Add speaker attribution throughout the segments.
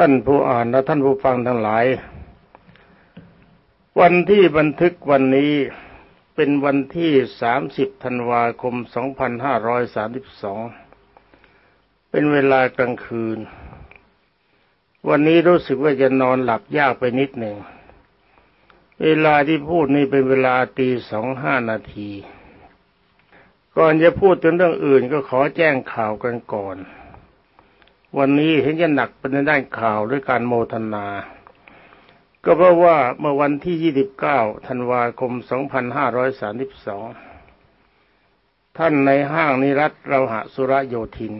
Speaker 1: ท่านผู้อ่านและท่านผู้ฟังทั้งหลาย วันที่บันทึกวันนี้เป็นวันที่ 30 ธันวาคม 2532 เป็นเวลากลางคืน วันนี้รู้สึกว่าจะนอนหลับยากไปนิดหนึ่ง เวลาที่พูดนี่เป็นเวลาตีสองห้านาที ก่อนจะพูดถึงเรื่องอื่นก็ขอแจ้งข่าวกันก่อน วันนี้เห็นจะหนักเป็นในด้านข่าวด้วยการโมทนา ก็เพราะว่าเมื่อวันที่ 29 ธันวาคม 2532 ท่านในห้างนิรัตเราหะสุรโยธิน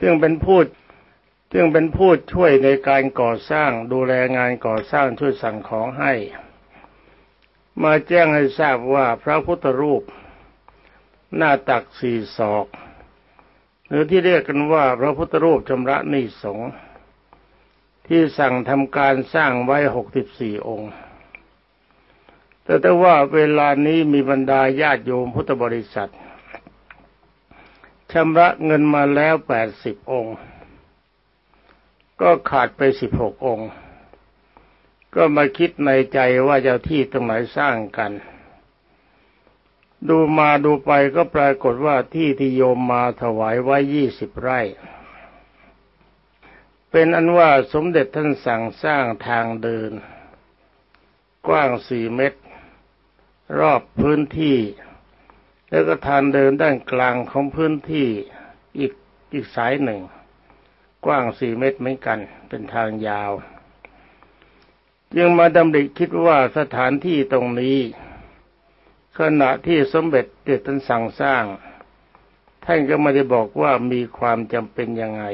Speaker 1: ซึ่งเป็นผู้ซึ่งเป็นผู้ช่วยในการก่อสร้างดูแลงานก่อสร้างช่วยสั่งของให้ มาแจ้งให้ทราบว่าพระพุทธรูป หน้าตักสี่ศอก หรือที่เรียกกันว่าพระพุทธรูปชำระนิสงที่สั่งทำการสร้างไว้หกสิบสี่องค์ แต่ถ้าว่าเวลานี้มีบรรดาญาติโยมพุทธบริษัทชำระเงินมาแล้วแปดสิบองค์ ก็ขาดไปสิบหกองค์ ก็มาคิดในใจว่าเจ้าที่ตรงไหนสร้างกัน ดูมาดูไปก็ปรากฏว่าที่ที่โยมมาถวายไว้ยี่สิบไร่ เป็นอันว่าสมเด็จท่านสั่งสร้างทางเดิน กว้างสี่เมตร รอบพื้นที่ แล้วก็ทางเดินด้านกลางของพื้นที่อีกอีกสายหนึ่ง กว้างสี่เมตรเหมือนกันเป็นทางยาว จึงมาดำริคิดว่าสถานที่ตรงนี้ ขณะที่สมเด็จเด็จท่านสั่งสร้าง ท่านก็ไม่ได้บอกว่ามีความจำเป็นยังไง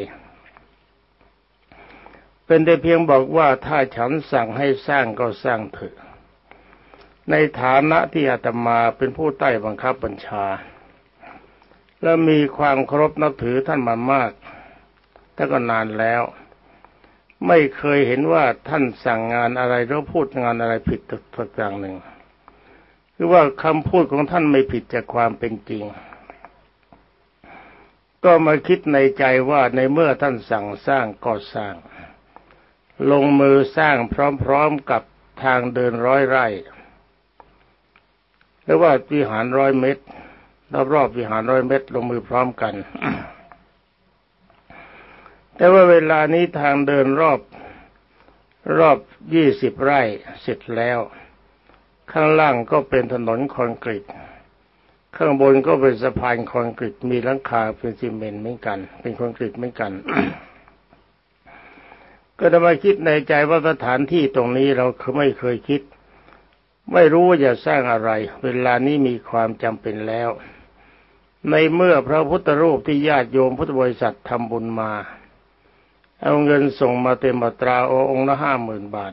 Speaker 1: เป็นแต่เพียงบอกว่าถ้าฉันสั่งให้สร้างก็สร้างเถอะในฐานะที่อาตมาเป็นผู้ใต้บังคับบัญชา และมีความเคารพนับถือท่านมามากแต่ก็นานแล้ว ไม่เคยเห็นว่าท่านสั่งงานอะไรหรือพูดงานอะไรผิดตักอย่างหนึ่ง คือว่าคำพูดของท่านไม่ผิดจากความเป็นจริง ก็มาคิดในใจว่าในเมื่อท่านสั่งสร้างก็สร้าง ลงมือสร้างพร้อมๆกับทางเดินร้อยไร่หรือว่าวิหารร้อยเมตรรอบๆวิหารร้อยเมตรลงมือพร้อมกัน แต่ว่าเวลานี้ทางเดินรอบรอบยี่สิบไร่เสร็จแล้ว ข้างล่างก็เป็นถนนคอนกรีต ข้างบนก็เป็นสะพานคอนกรีต มีหลังคาเป็นซีเมนต์เหมือนกัน เป็นคอนกรีตเหมือนกัน ก็จะมาคิดในใจว่าสถานที่ตรงนี้เราคือไม่เคยคิด ไม่รู้ว่าจะสร้างอะไร เวลานี้มีความจำเป็นแล้ว ในเมื่อพระพุทธรูปที่ญาติโยมพุทธบริษัททำบุญมา เอาเงินส่งมาเต็มบัตราองค์ละห้าหมื่นบาท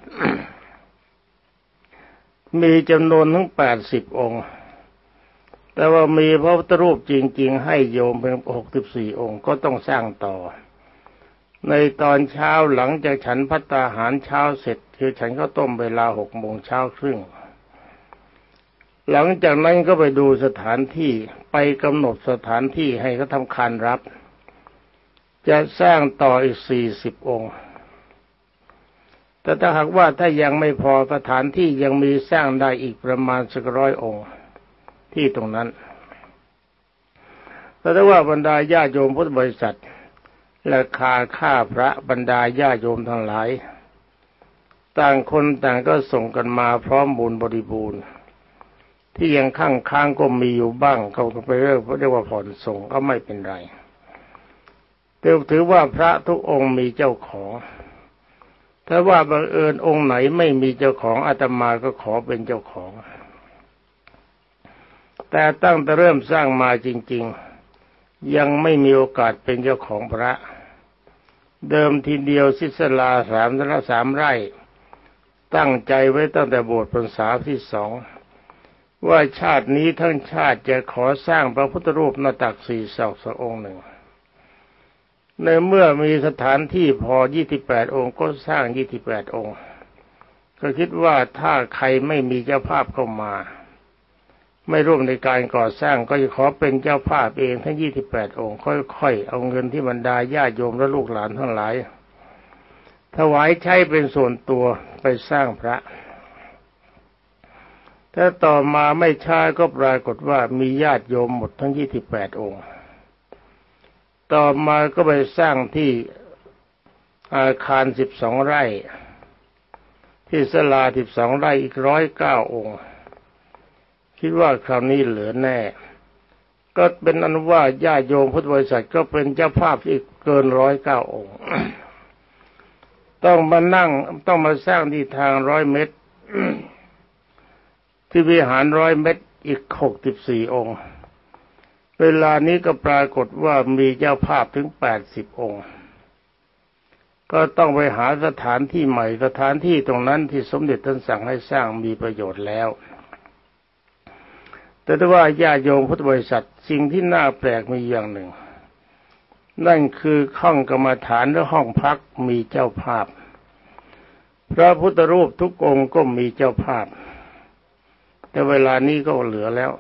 Speaker 1: มีจำนวนทั้งแปดสิบองค์ แต่ว่ามีพระพุทธรูปจริง ๆ ให้โยมเป็นหกสิบสี่องค์ก็ต้องสร้างต่อ ในตอนเช้าหลังจากฉันพัตตาหารเช้าเสร็จ คือฉันก็ต้มเวลาหกโมงเช้าครึ่ง หลังจากนั้นก็ไปดูสถานที่ไปกำหนดสถานที่ให้เขาทำคานรับ จะสร้างต่ออีกสี่สิบองค์ แต่ถ้าหากว่าถ้ายังไม่พอสถานที่ยังมีสร้างได้อีกประมาณสักร้อยองค์ ที่ตรงนั้น แต่ถ้าว่าบรรดาญาโยมพุทธบริษัทราคาค่าพระบรรดาญาโยมทั้งหลาย ต่างคนต่างก็ส่งกันมาพร้อมบุญบริบูรณ์ ที่ยังข้างค้างก็มีอยู่บ้างเขาก็ไปเรียกเรียกว่าผ่อนส่งก็ไม่เป็นไรแต่ถือว่าพระทุกองค์มีเจ้าของ ถ้าว่าบังเอิญองค์ไหนไม่มีเจ้าของอาตมาก็ขอเป็นเจ้าของ แต่ตั้งแต่เริ่มสร้างมาจริง ๆ ยังไม่มีโอกาสเป็นเจ้าของพระ เดิมทีเดียวศิสลาสามละสามไร่ ตั้งใจไว้ตั้งแต่บวชพรรษาที่สองว่าชาตินี้ทั้งชาติจะขอสร้างพระพุทธรูปหน้าตักสี่ศอกสักองค์หนึ่ง ในเมื่อมีสถานที่พอ 28 องค์ก็สร้าง 28 องค์ ก็คิดว่าถ้าใครไม่มีเจ้าภาพเข้ามา ไม่ร่วมในการก่อสร้างก็จะขอเป็นเจ้าภาพเองทั้ง 28 องค์ ค่อยๆ เอาเงินที่บรรดาญาโยมและลูกหลานทั้งหลาย ถวายใช้เป็นส่วนตัวไปสร้างพระถ้าต่อมาไม่ช้าก็ปรากฏว่ามีญาติโยมหมดทั้งยี่สิบแปดองค์ ต่อมาก็ไปสร้างที่อาคารสิบสองไร่ ที่สลาสิบสองไร่อีกร้อยเก้าองค์ คิดว่าคราวนี้เหลือแน่ ก็เป็นอนุว่าญาติโยมพุทธบริษัทก็เป็นเจ้าภาพอีกเกินร้อยเก้าองค์ ต้องมานั่งต้องมาสร้างที่ทางร้อยเมตร ที่วิหารร้อยเมตรอีกหกสิบสี่องค์ เวลานี้ก็ปรากฏว่ามีเจ้าภาพถึงแปดสิบองค์ ก็ต้องไปหาสถานที่ใหม่สถานที่ตรงนั้นที่สมเด็จท่านสั่งให้สร้างมีประโยชน์แล้ว แต่ถ้าว่าญาโยมพุทธบริษัทสิ่งที่น่าแปลกมีอย่างหนึ่ง นั่นคือห้องกรรมฐานและห้องพักมีเจ้าภาพ พระพุทธรูปทุกองค์ก็มีเจ้าภาพ แต่เวลานี้ก็เหลือแล้ว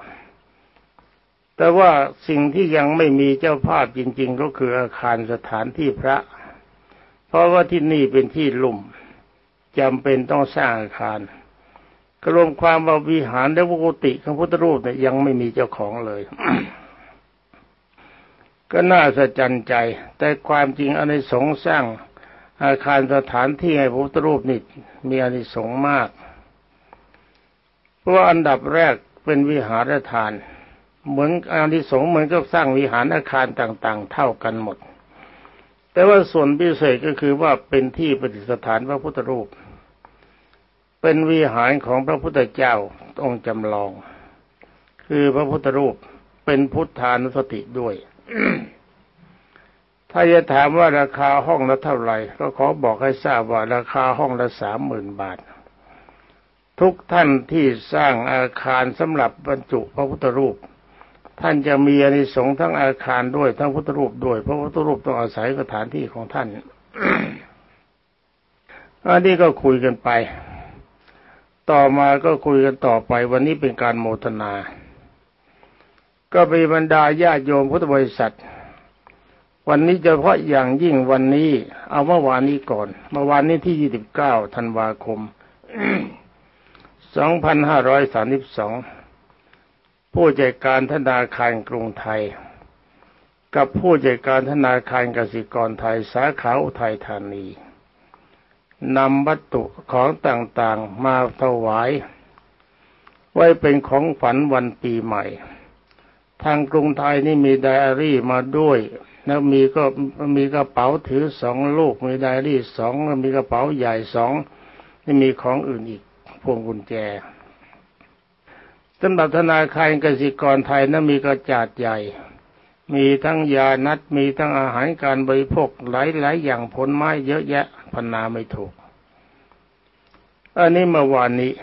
Speaker 1: แต่ว่าสิ่งที่ยังไม่มีเจ้าภาพจริง ๆ ก็คืออาคารสถานที่พระ เพราะว่าที่นี่เป็นที่ลุ่มจำเป็นต้องสร้างอาคารกรวมความว่าวิหารและวกุติของพุทธรูปเนี่ยยังไม่มีเจ้าของเลย ก็น่าสะใจใจ แต่ความจริงอนิสงส์สร้างอาคารสถานที่ให้พระพุทธรูปนี่มีอนิสงส์มาก เพราะว่าอันดับแรกเป็นวิหารทาน เหมือนอานิสงส์เหมือนกับสร้างวิหารอาคารต่างๆ เท่ากันหมด แต่ว่าส่วนพิเศษก็คือว่าเป็นที่ปฏิสถานพระพุทธรูป เป็นวิหารของพระพุทธเจ้าองค์จำลอง คือพระพุทธรูปเป็นพุทธานุสติด้วย ถ้าจะถามว่าราคาห้องละเท่าไหร่ ก็ขอบอกให้ทราบว่าราคาห้องละสามหมื่นบาททุกท่านที่สร้างอาคารสำหรับบรรจุพระพุทธรูป ท่านจะมีอานิสงส์ทั้งอาคารด้วยทั้งพุทธรูปด้วย เพราะพุทธรูปต้องอาศัยสถานที่ของท่านอันนี้ก็คุยกันไป ต่อมาก็คุยกันต่อไป วันนี้เป็นการโมทนา ก็ไปบรรดาญาโยมพุทธบริษัท วันนี้เฉพาะอย่างยิ่งวันนี้ เอาเมื่อวานนี้ก่อน เมื่อวานนี้ที่ยี่สิบเก้าธันวาคมสองพันห้าร้อยสามสิบสอง ผู้จัดการธนาคารกรุงไทย กับผู้จัดการธนาคารกสิกรไทยสาขาอุทัยธานีนำวัตถุของต่างๆมาถวาย ไว้เป็นของฝันวันปีใหม่ ทางกรุงไทยนี่มีไดอารี่มาด้วยแล้วมีก็มีกระเป๋าถือสองลูกมีไดอารี่สองมีกระเป๋าใหญ่สองนี่มีของอื่นอีกพวงกุญแจ สำหรับธนาคารกสิกรไทยนั้นมีกระจาดใหญ่ มีทั้งยานัดมีทั้งอาหารการบริโภคหลายๆอย่างผลไม้เยอะแยะพันนาไม่ถูก อันนี้เมื่อวานนี้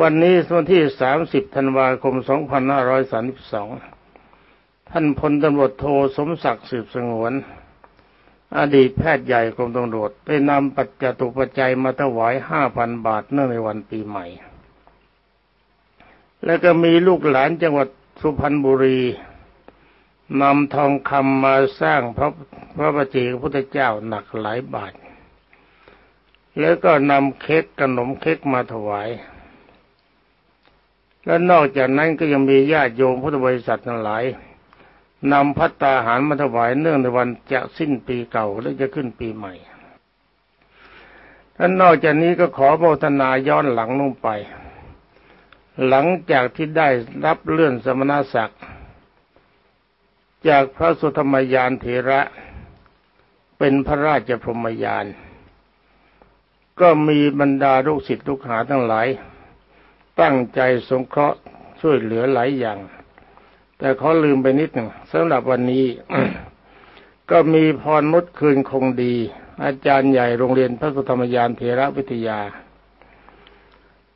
Speaker 1: วันนี้วันที่สามสิบธันวาคมสองพันห้าร้อยสามสิบสองท่านพลตำรวจโทสมศักดิ์สืบสงวน อดีตแพทย์ใหญ่กรมตำรวจได้นำปัจจตุปัจจัยมาถวายห้าพันบาทเนื่องในวันปีใหม่ แล้วก็มีลูกหลานจังหวัดสุพรรณบุรีนำทองคำมาสร้างพระพระประเจกพุทธเจ้าหนักหลายบาท แล้วก็นำเค้กขนมเค้กมาถวาย และนอกจากนั้นก็ยังมีญาติโยมพุทธบริษัททั้งหลายนำพัตตาหารมาถวายเนื่องในวันจะสิ้นปีเก่าและจะขึ้นปีใหม่และนอกจากนี้ก็ขอโมทนาย้อนหลังลงไป หลังจากที่ได้รับเลื่อนสมณศักดิ์จากพระสุธรรมยานเถระ เป็นพระราชพรหมยาน ก็มีบรรดาลูกศิษย์ลูกหาทั้งหลาย ตั้งใจสงเคราะห์ช่วยเหลือหลายอย่าง แต่เขาลืมไปนิดหนึ่งสำหรับวันนี้ ก็มีพรมุดคืนคงดี อาจารย์ใหญ่โรงเรียนพระสุธรรมยานเถระวิทยา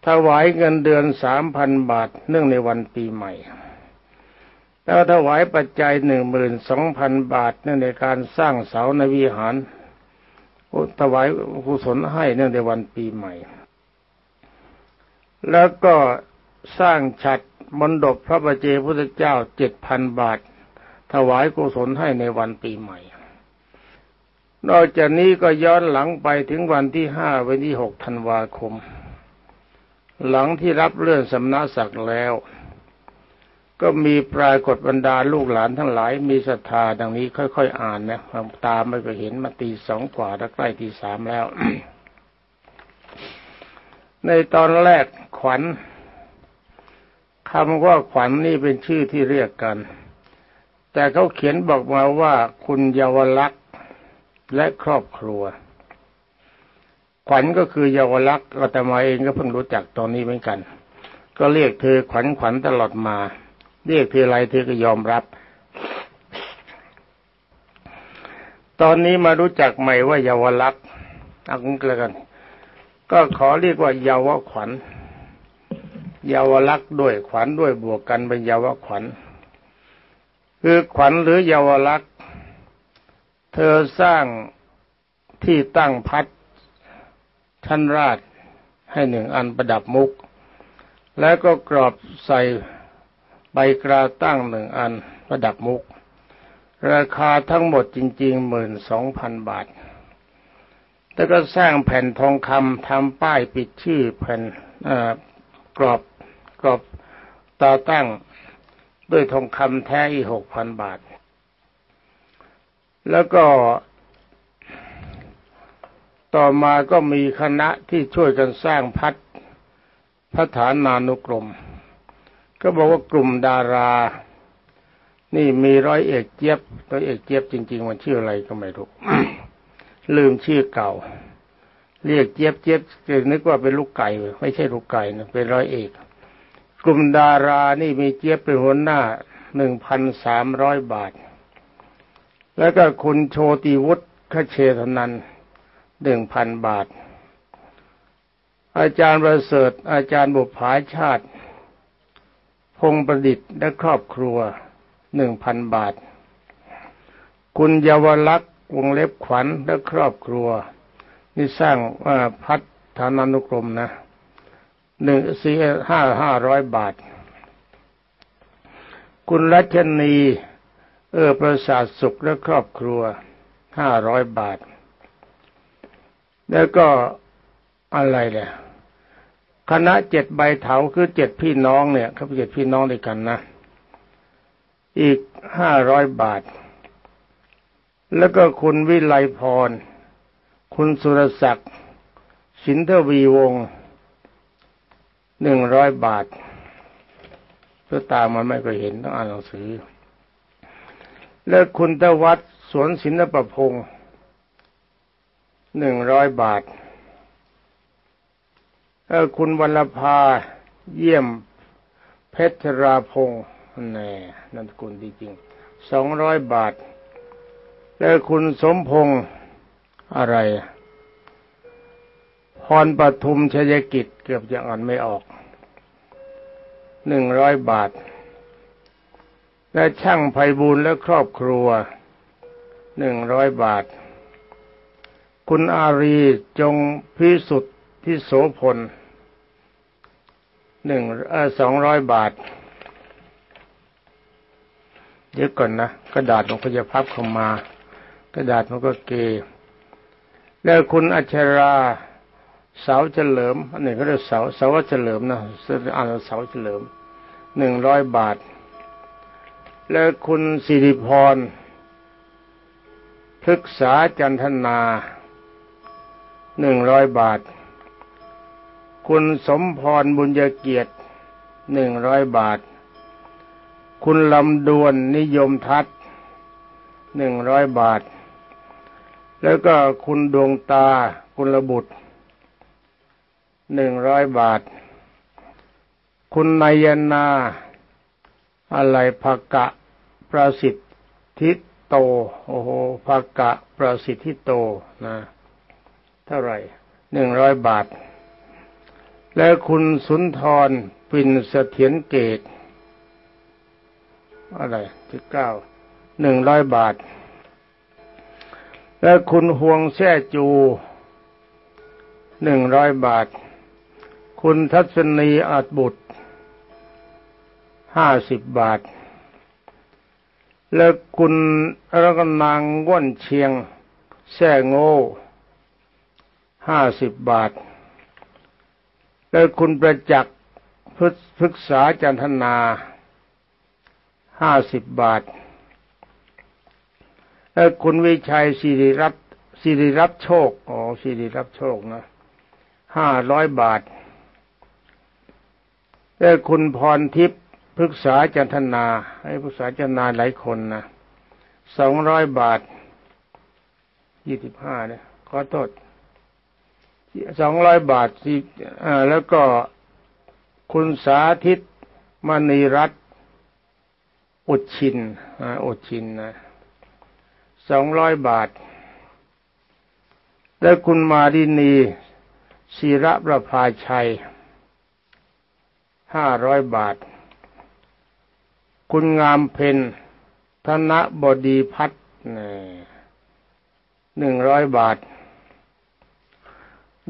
Speaker 1: ถวายเงินเดือนสามพันบาท เนื่องในวันปีใหม่ แล้วถวายปัจจัยหนึ่งหมื่นสองพันบาท เนื่องในการสร้างเสาในวิหารถวายกุศลให้เนื่องในวันปีใหม่ แล้วก็สร้างฉัดมณฑปพระประเจพุทธเจ้าเจ็ดพันบาท ถวายกุศลให้ในวันปีใหม่นนอกจากนี้ก็ย้อนหลังไปถึงวันที่ห้าวันที่หกธันวาคม หลังที่รับเลื่อนสำนักศักดิ์แล้ว ก็มีปรากฏบรรดาลูกหลานทั้งหลาย มีศรัทธาดังนี้ค่อยๆอ่านนะตามไปก็เห็นมาตีสองกว่าแล้วใกล้ตีสามแล้ว ในตอนแรกขวัญคำว่าขวัญนนี่เป็นชื่อที่เรียกกัน แต่เขาเขียนบอกมาว่าคุณเยาวลักษณ์และครอบครัว ขวัญก็คือเยาวลักษณ์อาตมาเองก็เพิ่งรู้จักตอนนี้เหมือนกัน ก็เรียกเธอขวัญขวัญตลอดมา เรียกเธออะไรเธอก็ยอมรับ ตอนนี้มารู้จักใหม่ว่าเยาวลักษณ์เอางี้แล้วกัน ก็ขอเรียกว่าเยาวขวัญ เยาวลักษณ์ด้วยขวัญด้วยบวกกันเป็นเยาวขวัญ คือขวัญหรือเยาวลักษณ์เธอสร้างที่ตั้งพัด ชั้นราชให้หนึ่งอันประดับมุก แล้วก็กรอบใส่ใบกราตั้งหนึ่งอันประดับมุก ราคาทั้งหมดจริงๆหมื่นสองพันบาท แล้วก็สร้างแผ่นทองคำทำป้ายปิดชื่อแผ่นกรอบกรอบตาตั้งด้วยทองคำแท้อีกหกพันบาท แล้วก็ ต่อมาก็มีคณะที่ช่วยกันสร้างพัดพระฐานานุกรม ก็บอกว่ากลุ่มดารา นี่มีร้อยเอกเจี๊ยบร้อยเอกเจี๊ยบจริง ๆ มันชื่ออะไรก็ไม่รู้ลืมชื่อเก่า เรียกเจี๊ยบเจี๊ยบนึกว่าเป็นลูกไก่ ไม่ใช่ลูกไก่นะเป็นร้อยเอก กลุ่มดารานี่มีเจี๊ยบเป็นหัวหน้าหนึ่งพันสามร้อยบาท แล้วก็คุณโชติวุฒิขเชธนัน หนึ่งพันบาท อาจารย์ประเสริฐ อาจารย์บุภาชาติ พงประดิษฐ์และครอบครัวหนึ่งพันบาท คุณเยาวลักษณ์วงเล็บขวัญและครอบครัว นี่สร้างพัฒนานุกรมนะหนึ่งสี่ห้าห้าร้อยบาท คุณรัชนี เออประสาทสุขและครอบครัวห้าร้อยบาท แล้วก็อะไรเนี่ยคณะเจ็ดใบเถาคือเจ็ดพี่น้องเนี่ยเขาเป็นเจ็ดพี่น้องด้วยกันนะ อีกห้าร้อยบาท แล้วก็คุณวิไลพร คุณสุรศักดิ์สินทวีวงศ์หนึ่งร้อยบาทเพื่อตามมันไม่ก็เห็นต้องอ่านหนังสือ แล้วคุณตวัดสวนศิลปพงศ์ หนึ่งร้อยบาทแล้วคุณวรภาเยี่ยมเพชรราพงศ์แน่นั่นทกุลดีจริงสองร้อยบาท แล้วคุณสมพงศ์อะไรพรปทุมชยกิจเกือบจะอ่านไม่ออกหนึ่งร้อยบาท และช่างไพบูลและครอบครัวหนึ่งร้อยบาท คุณอารีจงพิสุทธิ์ที่โสพลหนึ่งสองร้อยบาท เดี๋ยวก่อนนะ กระดาษมันก็จะพับเข้ามา กระดาษมันก็เกแล้วคุณอัชราเสาเฉลิมอันนี้เขาเรียกเสาเสาเฉลิมนะอ่านเสาเฉลิมหนึ่งร้อยบาท แล้วคุณสิริพรพฤกษาจันทนา หนึ่งร้อยบาท คุณสมพรบุญเกียรติหนึ่งร้อยบาท คุณลำดวนนิยมทัศหนึ่งร้อยบาท แล้วก็คุณดวงตาคุณระบุตรหนึ่งร้อยบาท คุณนายนาอะไรภกะประสิทธิโต โอ้โหภกะประสิทธิโตนะ เท่าไหร่หนึ่งร้อยบาท แล้วคุณสุนทรปินเสถียรเกตอะไรที่เก้าหนึ่งร้อยบาท แล้วคุณห่วงแช่จูหนึ่งร้อยบาท คุณทัศนีอาจบุตรห้าสิบบาท แล้วคุณแล้วก็นางว่นเชียงแซ่โง่ ห้าสิบบาท แล้วคุณประจักษ์พฤกษาจันทนาห้าสิบบาท แล้วคุณวิชัยสิริรัตสิริรับโชค อ๋อสิริรับโชคนะห้าร้อยบาท แล้วคุณพรทิพย์พฤกษาจันทนา ให้พฤกษาจันทนาหลายคนนะสองร้อยบาทยี่สิบห้าเนี่ยขอโทษ สองร้อยบาทสิแล้วก็คุณสาธิตมณีรัตน์อุดชินอ่าอุดชินนะสองร้อยบาท แล้คุณมาดินีศิระประภาชัยห้าร้อยบาท คุณงามเพนธนบดีพัฒน์หนึ่งร้อยบาท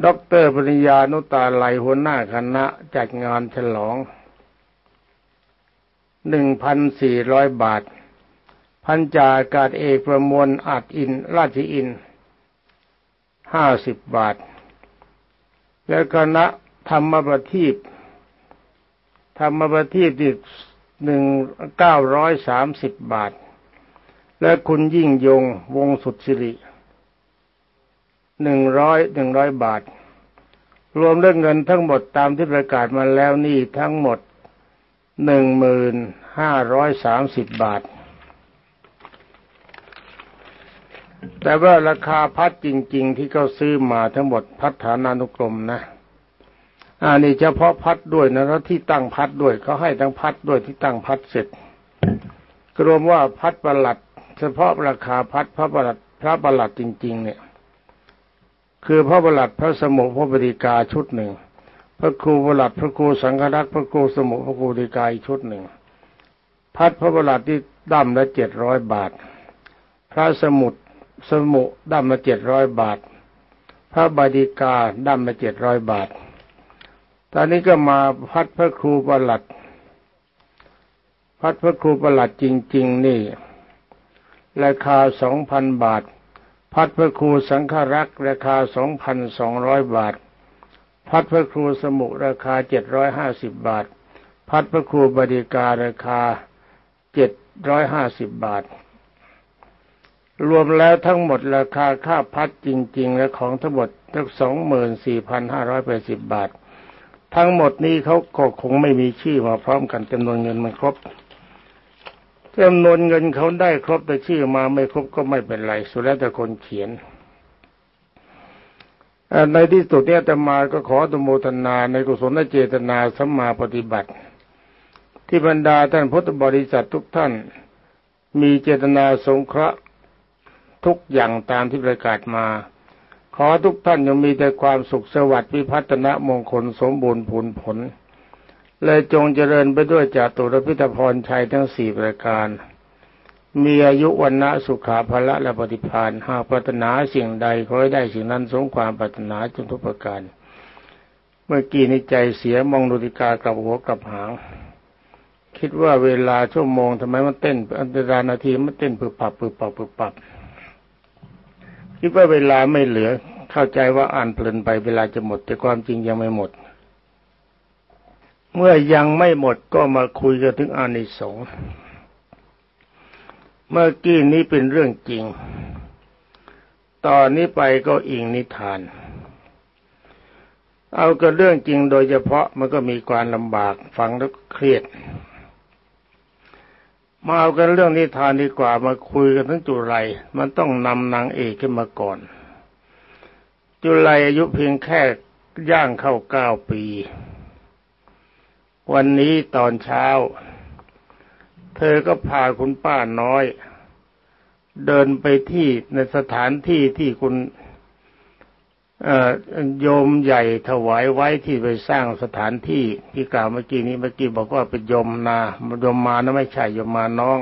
Speaker 1: ด็อกเตอร์ปริญญานุตาไหลหัวหน้าคณะจัดงานฉลองหนึ่งพันสี่ร้อยบาท พันจากาศเอกประมวลอาจอิน ราชอินห้าสิบบาท และคณะธรรมประทีปธรรมประทีปอีกหนึ่งเก้าร้อยสามสิบบาท และคุณยิ่งยงวงสุดสิริ หนึ่งร้อยหนึ่งร้อยบาท รวมเรื่องเงินทั้งหมดตามที่ประกาศมาแล้วนี่ทั้งหมดหนึ่งหมื่นห้าร้อยสามสิบบาท แต่ว่าราคาพัดจริง ๆ ที่เขาซื้อมาทั้งหมดพัดฐานานุกรมนะอันนี้เฉพาะพัดด้วยนะแล้วที่ตั้งพัดด้วยเขาให้ทั้งพัดด้วยที่ตั้งพัดเสร็จรวมว่าพัดประหลัด เฉพาะราคาพัดพระประหลัดพระประหลัดจริง ๆ เนี่ย คือพระประหลัดพระสมุพระบริกาชุดหนึ่ง พระครูประหลัดพระครูสังฆรักษ์พระครูสมุพระครูบริกาอีกชุดหนึ่ง พัดพระประหลัดที่ดั้มละเจ็ดร้อยบาท พระสมุดสมุดั้มละเจ็ดร้อยบาท พระบดิกาดั้มละเจ็ดร้อยบาท ตอนนี้ก็มาพัดพระครูประหลัด พัดพระครูประหลัดจริง ๆ นี่ราคาสองพันบาท พัดพระครูสังฆรักษ์ราคาสองพันสองร้อยบาท พัดพระครูสมุราคาเจ็ดร้อยห้าสิบบาท พัดพระครูบดีการาคาเจ็ดร้อยห้าสิบบาท รวมแล้วทั้งหมดราคาค่าพัดจริง ๆ และของทั้งหมดทั้งสองหมื่นสี่พันห้าร้อยแปดสิบบาท ทั้งหมดนี้เขาก็คงไม่มีชื่อมาพร้อมกันจำนวนเงินมันครบ จำนวนเงินเขาได้ครบแต่ชื่อมาไม่ครบก็ไม่เป็นไร สุดแล้วแต่คนเขียนในที่สุดเนี่ยแต่มาก็ขอตโมทนาในกุศลเจตนาสัมมาปฏิบัติ ที่บรรดาท่านพุทธบริษัททุกท่าน มีเจตนาสงเคราะห์ทุกอย่างตามที่ประกาศมา ขอทุกท่านยังมีแต่ความสุขสวัสดิ์วิพัฒนมงคลสมบูรณ์ผลผล เลยจงเจริญไปด้วยจาตุรพิธพรชัยทั้งสี่ประการ มีอายุวันนะสุขาภละและปฏิพานหากปรารถนาสิ่งใดขอให้ได้สิ่งนั้นสงความปรารถนาจนทุกประการ เมื่อกี้ในใจเสียมองดูติกากับหัวกับหาง คิดว่าเวลาชั่วโมงทำไมมันเต้นอันตรานาทีมันเต้นปึบปับปึบปับปึบปับ คิดว่าเวลาไม่เหลือเข้าใจว่าอ่านเพลินไปเวลาจะหมด แต่ความจริงยังไม่หมด เมื่อยังไม่หมดก็มาคุยกันถึงอานิสงส์เมื่อกี้นี้เป็นเรื่องจริง ตอนนี้ไปก็อิงนิทาน เอากันเรื่องจริงโดยเฉพาะมันก็มีความลำบากฟังแล้วเครียด มาเอากันเรื่องนิทานดีกว่ามาคุยกันทั้งจุไรมันต้องนำนางเอกขึ้นมาก่อน จุไรอายุเพียงแค่ย่างเข้าเก้าปี วันนี้ตอนเช้า เธอก็พาคุณป้าน้อย เดินไปที่ในสถานที่ที่คุณโยมใหญ่ถวายไว้ที่ไปสร้างสถานที่ที่กล่าวเมื่อกี้นี้เมื่อกี้บอกว่าเป็นโยมนาโยมมานะไม่ใช่โยมมาน้อง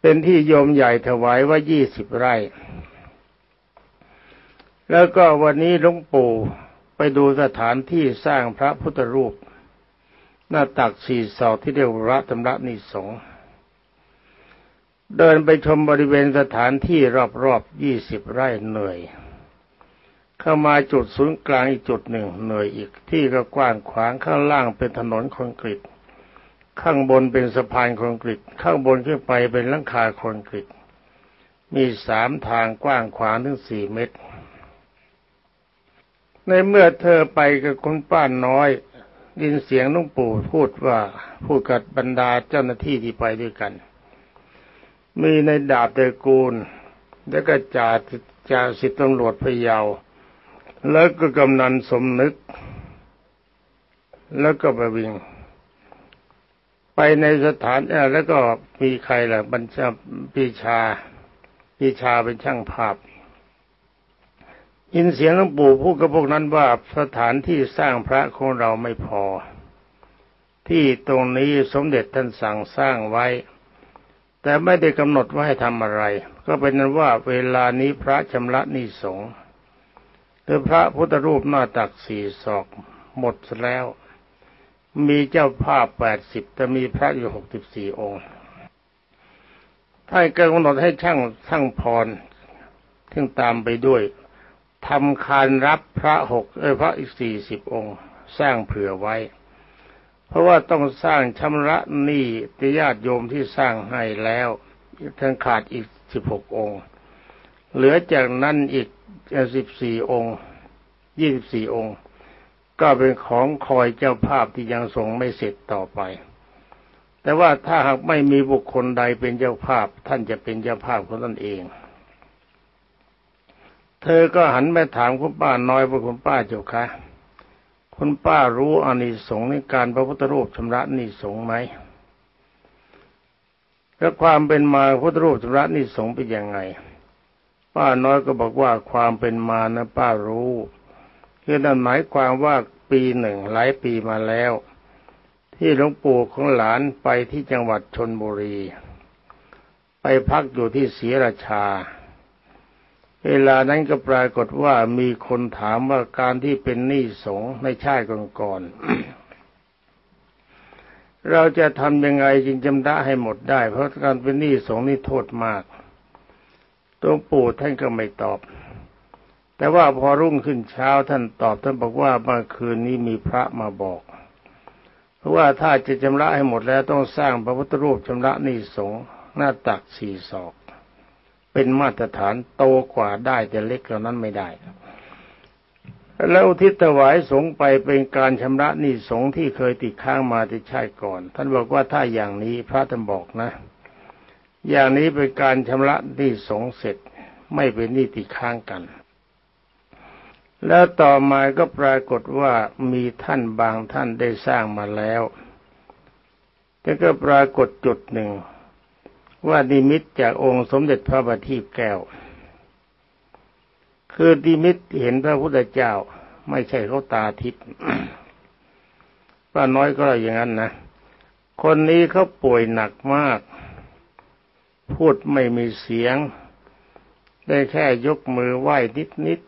Speaker 1: เป็นที่โยมใหญ่ถวายไว่ายี่สิบไร่ แล้วก็วันนี้หลวงปู่ไปดูสถานที่สร้างพระพุทธรูป หน้าตักสี่ศอกที่เรียกว่าตำระนิสงเดินไปชมบริเวณสถานที่รอบๆยี่สิบไร่เหนื่อย เข้ามาจุดศูนย์กลางอีกจุดหนึ่งเหนื่อยอีกที่ก็กว้างขวางข้างล่างเป็นถนนคอนกรีตข้างบนเป็นสะพานคอนกรีตข้างบนขึ้นไปเป็นหลังคาคอนกรีตมีสามทางกว้างขวางถึงสี่เมตร ในเมื่อเธอไปกับคุณป้าน้อย ดินเสียงลุงปู่พูดว่าพูดกับบรรดาเจ้าหน้าที่ที่ไปด้วยกัน มีในดาบเตกูล แล้วก็จ่าจ่าสิทธิตำรวจพะเยา แล้วก็กำนันสมนึก แล้วก็ประวิง ไปในสถานแล้วก็มีใครล่ะบัญชาปีชาปีชาเป็นช่างภาพ ยินเสียงหลวงปู่พูดกับพวกนั้นว่าสถานที่สร้างพระของเราไม่พอ ที่ตรงนี้สมเด็จท่านสั่งสร้างไว้ แต่ไม่ได้กำหนดว่าให้ทำอะไร ก็เป็นนั้นว่าเวลานี้พระชำระนิสงฆ์หรือพระพุทธรูปหน้าตักสี่ศอกหมดแล้ว มีเจ้าภาพแปดสิบแต่มีพระอยู่หกสิบสี่องค์ท่านกำหนดให้ช่างช่างพรซึ่งตามไปด้วย ทำคานรับพระหกเออพระอีกสี่สิบองค์ สร้างเผื่อไว้ เพราะว่าต้องสร้างชำระหนี้ติญาติโยมที่สร้างให้แล้วทั้งขาดอีกสิบหกองค์ เหลือจากนั้นอีกสิบสี่องค์ยี่สิบสี่องค์ ก็เป็นของคอยเจ้าภาพที่ยังทรงไม่เสร็จต่อไป แต่ว่าถ้าหากไม่มีบุคคลใดเป็นเจ้าภาพ ท่านจะเป็นเจ้าภาพของตนเอง เธอก็หันไปถามคุณป้าน้อยว่าคุณป้าเจ้าคะคุณป้ารู้อานิสงส์ในการพระพุทธรูปชำระนิสงส์ไหมและความเป็นมาพุทธรูปชำระนิสงส์เป็นยังไง ป้าน้อยก็บอกว่าความเป็นมานะป้ารู้คือนั่นหมายความว่าปีหนึ่งหลายปีมาแล้ว ที่หลวงปู่ของหลานไปที่จังหวัดชนบุรี ไปพักอยู่ที่ศรีราชา เวลานั้นก็ปรากฏว่ามีคนถามว่าการที่เป็นหนี้สงในชาติก่อนๆเราจะทำยังไงจึงจำได้ให้หมดได้ เพราะการเป็นหนี้สงนี่โทษมากตัวปู่ท่านก็ไม่ตอบ แต่ว่าพอรุ่งขึ้นเช้าท่านตอบท่านบอกว่าเมื่อคืนนี้มีพระมาบอกเพราะว่าถ้าจะชำระให้หมดแล้วต้องสร้างพระพุทธรูปชำระหนี้สงหน้าตักสี่ศอก เป็นมาตรฐานโตกว่าได้แต่เล็กเหล่านั้นไม่ได้แล้วทิศถวายสงไปเป็นการชำระหนี้สงที่เคยติดค้างมาที่ชาติก่อน ท่านบอกว่าถ้าอย่างนี้พระท่านบอกนะ อย่างนี้เป็นการชำระหนี้สงเสร็จ ไม่เป็นหนี้ติดค้างกัน แล้วต่อมาก็ปรากฏว่ามีท่านบางท่านได้สร้างมาแล้วแต่ก็ปรากฏจุดหนึ่ง ว่าดิมิตจากองค์สมเด็จพระบัณฑิตแก้ว คือดิมิตเห็นพระพุทธเจ้า ไม่ใช่เขาตาทิพย์ป้าน้อยก็อย่างนั้นนะ คนนี้เขาป่วยหนักมาก พูดไม่มีเสียง ได้แค่ยกมือไหว้นิดนิด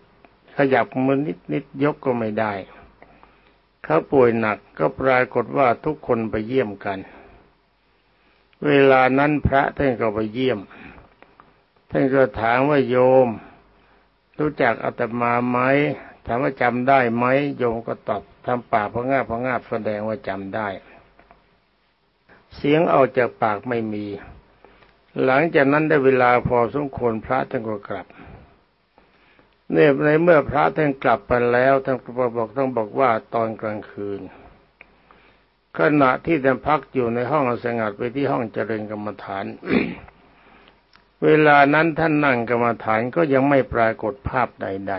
Speaker 1: ขยับมือนิดนิดยกก็ไม่ได้ เขาป่วยหนักก็ปรากฏว่าทุกคนไปเยี่ยมกัน เวลานั้นพระท่านก็ไปเยี่ยม ท่านก็ถามว่าโยม รู้จักอาตมาไหมถามว่าจำได้ไหมโยมก็ตอบทำปากพงาพงาแสดงว่าจำได้ เสียงออกจากปากไม่มี หลังจากนั้นได้เวลาพอสมควรพระท่านก็กลับเนี่ยในเมื่อพระท่านกลับไปแล้วท่านก็บอกต้องบอกว่าตอนกลางคืน ขณะที่ท่านพักอยู่ในห้องสงัดไปที่ห้องเจริญกรรมฐาน เวลานั้นท่านนั่งกรรมฐานก็ยังไม่ปรากฏภาพใด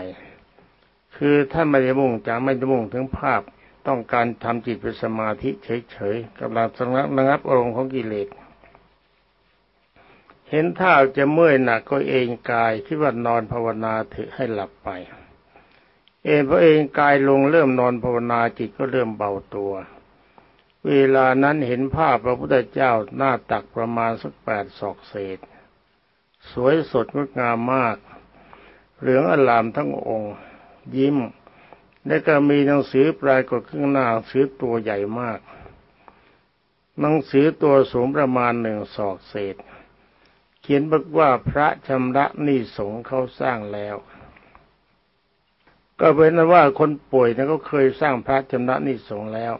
Speaker 1: ๆ คือท่านไม่ได้มุ่งจะไม่ได้มุ่งถึงภาพ ต้องการทำจิตเป็นสมาธิเฉยๆกำลังสงบระงับอารมณ์ของกิเลส เห็นท่าจะเมื่อยหนักก็เองกายคิดว่านอนภาวนาถือให้หลับไป เองพอเองกายลงเริ่มนอนภาวนาจิตก็เริ่มเบาตัว เวลานั้นเห็นภาพพระพุทธเจ้าหน้าตักประมาณสักแปดศอกเศษ สวยสดงดงามมาก เหลืองอลามทั้งองค์ ยิ้ม และก็มีหนังสือปลายกดข้างหน้าหนังสือตัวใหญ่มากหนังสือตัวสูงประมาณหนึ่งศอกเศษ เขียนบอกว่าพระชำระหนี้สงฆ์เขาสร้างแล้ว ก็เป็นว่าคนป่วยนั้นก็เคยสร้างพระชำระหนี้สงฆ์แล้ว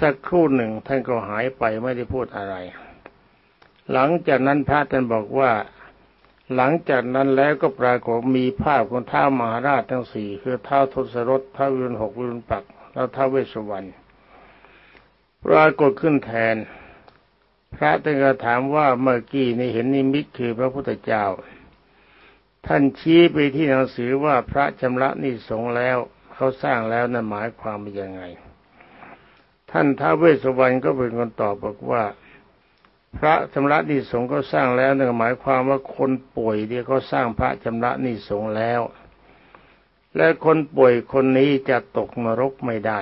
Speaker 1: สักครู่หนึ่งท่านก็หายไปไม่ได้พูดอะไร หลังจากนั้นพระท่านบอกว่า หลังจากนั้นแล้วก็ปรากฏมีภาพของท้ามหาราชทั้งสี่คือท้าทศรถท้าวิรุณหกวิรุณปักแล้วท้าเวสสุวรรณปรากฏขึ้นแทน พระท่านก็ถามว่าเมื่อกี้นี่เห็นนิมิตคือพระพุทธเจ้า ท่านชี้ไปที่หนังสือว่าพระชำระนิสงแล้วเขาสร้างแล้วนั่นหมายความว่ายังไง ท่านท้าเวสสุวรรณก็เป็นคนตอบบอกว่า พระชำระนิสงก็สร้างแล้วนั่นหมายความว่าคนป่วยเนี่ยเขาสร้างพระชำระนิสงแล้ว และคนป่วยคนนี้จะตกนรกไม่ได้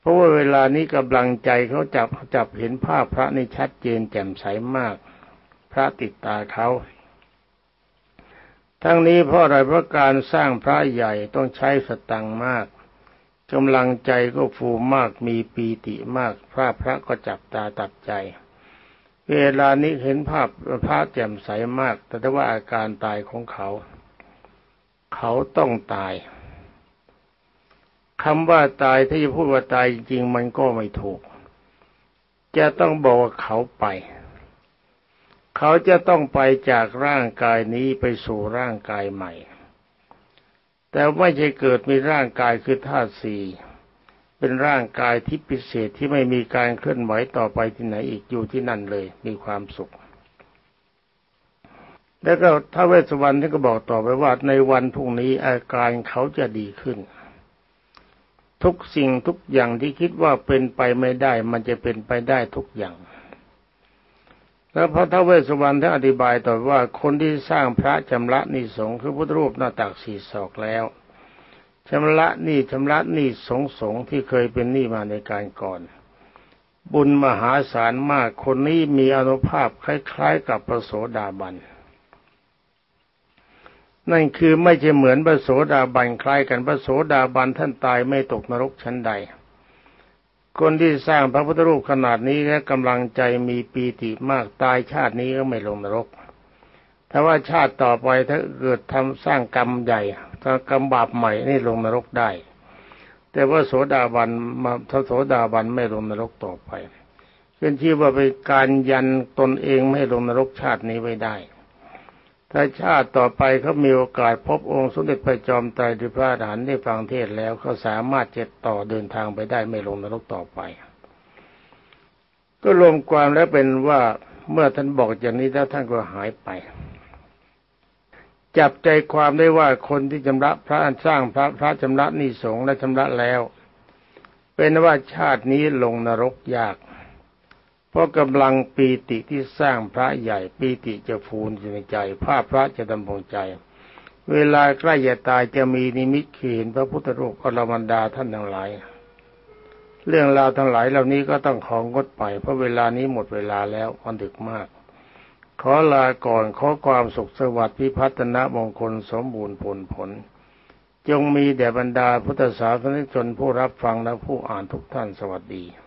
Speaker 1: เพราะว่าเวลานี้กำลังใจเขาจับจับเห็นภาพพระนี่ชัดเจนแจ่มใสมาก พระติดตาเขาทั้งนี้เพราะอะไรเพราะการสร้างพระใหญ่ต้องใช้สตังมาก กำลังใจก็ฟูมากมีปีติมาก พระพระก็จับตาตัดใจ เวลานี้เห็นภาพพระแจ่มใสมาก แต่ถ้าว่าอาการตายของเขา เขาต้องตายคำว่าตายถ้าจะพูดว่าตายจริงๆมันก็ไม่ถูก จะต้องบอกว่าเขาไป เขาจะต้องไปจากร่างกายนี้ไปสู่ร่างกายใหม่ แต่ไม่ใช่เกิดมีร่างกายคือธาตุสี่เป็นร่างกายที่พิเศษที่ไม่มีการเคลื่อนไหวต่อไปที่ไหนอีกอยู่ที่นั่นเลย มีความสุข แล้วก็ท้าวเวสสุวรรณท่านก็บอกต่อไปว่าในวันพรุ่งนี้อาการเขาจะดีขึ้น ทุกสิ่งทุกอย่างที่คิดว่าเป็นไปไม่ได้ มันจะเป็นไปได้ทุกอย่าง แล้วพระท้าวเวสสวรรณท่านอธิบายต่อว่าคนที่สร้างพระชำระนิสงคือพุทธรูปหน้าตักสี่ศอกแล้วชำระนี่ชำระนี่สงสงที่เคยเป็นหนี้มาในการก่อน บุญมหาศาลมากคนนี้มีอนุภาพคล้ายๆ กับพระโสดาบันนั่นคือไม่ใช่เหมือนพระโสดาบันคล้ายกันพระโสดาบันท่านตายไม่ตกนรกชั้นใด คนที่สร้างพระพุทธรูปขนาดนี้และกำลังใจมีปีติมากตายชาตินี้ก็ไม่ลงนรกถ้าว่าชาติต่อไปถ้าเกิดทำสร้างกรรมใหญ่ถ้ากรรมบาปใหม่นี่ลงนรกได้ แต่ว่าโสดาบันมาถ้าโสดาบันไม่ลงนรกต่อไปเป็นที่ว่าเป็นการยันตนเองไม่ลงนรกชาตินี้ไว้ได้ ถ้าชาติต่อไปเขามีโอกาสพบองค์สมเด็จพระจอมไตรหรือพระอรหันต์ได้ฟังเทศแล้วเขาสามารถจะต่อเดินทางไปได้ไม่ลงนรกต่อไป ก็รวมความแล้วเป็นว่าเมื่อท่านบอกอย่างนี้แล้วท่านก็หายไป จับใจความได้ว่าคนที่ชำระพระสร้างพระพระชำระนิสงและชำระแล้ว เป็นว่าชาตินี้ลงนรกยาก ราะกำลังปีติที่สร้างพระใหญ่ปีติจะฟูนอยู่ในใจภาพพระจะดำรงใจ เวลาใกล้จะตายจะมีนิมิตเห็นพระพุทธรูปอรมันดาท่านทั้งหลาย เรื่องราวทั้งหลายเหล่านี้ก็ต้องของงดไป เพราะเวลานี้หมดเวลาแล้วมันดึกมาก ขอลาก่อนขอความสุขสวัสดิ์พิพัฒนมงคลสมบูรณ์ผลผล จงมีแด่บรรดาพุทธศาสนิกชนผู้รับฟังและผู้อ่านทุกท่านสวัสดี